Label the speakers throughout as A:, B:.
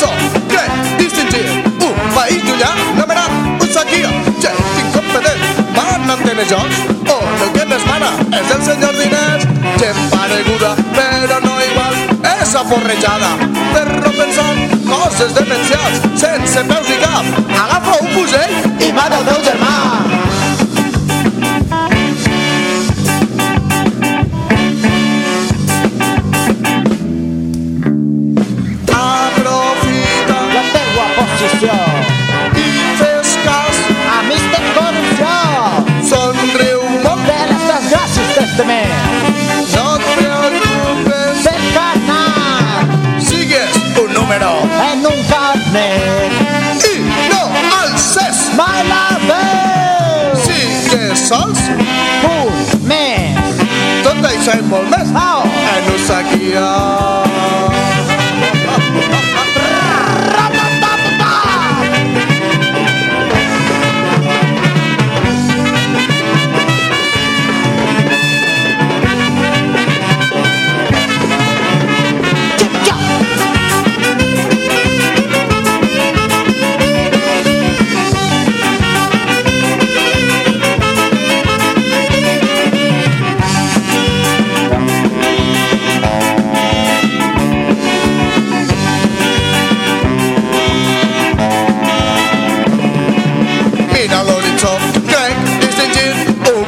A: co, gdzie i z tym dzieje U país llunyà, la mera us seguia Gent incompetent, van l'antena jocs O el que més mana és el senyor diners Gent pareguda, però no igual És aforrejada, per no pensar Coses demencials, sense peus i cap Agafa un
B: teua posició.
A: i fes cas
B: Amics de corrupció.
A: somriu molt
B: De les desgràcies d'este mes.
A: no et preocupes sigues un número
B: en un carnet.
A: i no alces
B: Mai la veu.
A: sigues sols
B: Un mes.
A: tot això i molt més
B: Au. en
A: Mira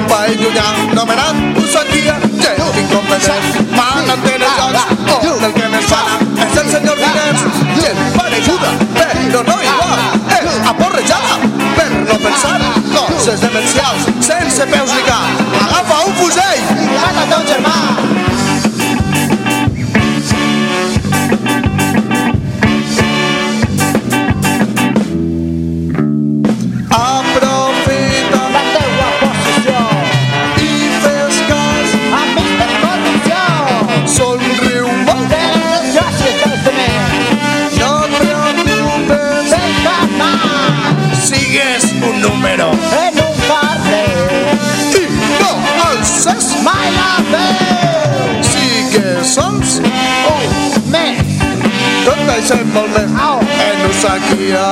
A: un país llunyà nomenat Usaquia, gent incompetent, entén els jocs, on el que més sana és el senyor Diners, gent pareguda, però no igual, és aporrejada, per no pensar coses demencials, sense peus ni cap, agafa un fusell,
B: I mata teu germà. Sols Un mes.
A: tot això i molt més
B: Au.
A: en Usaquia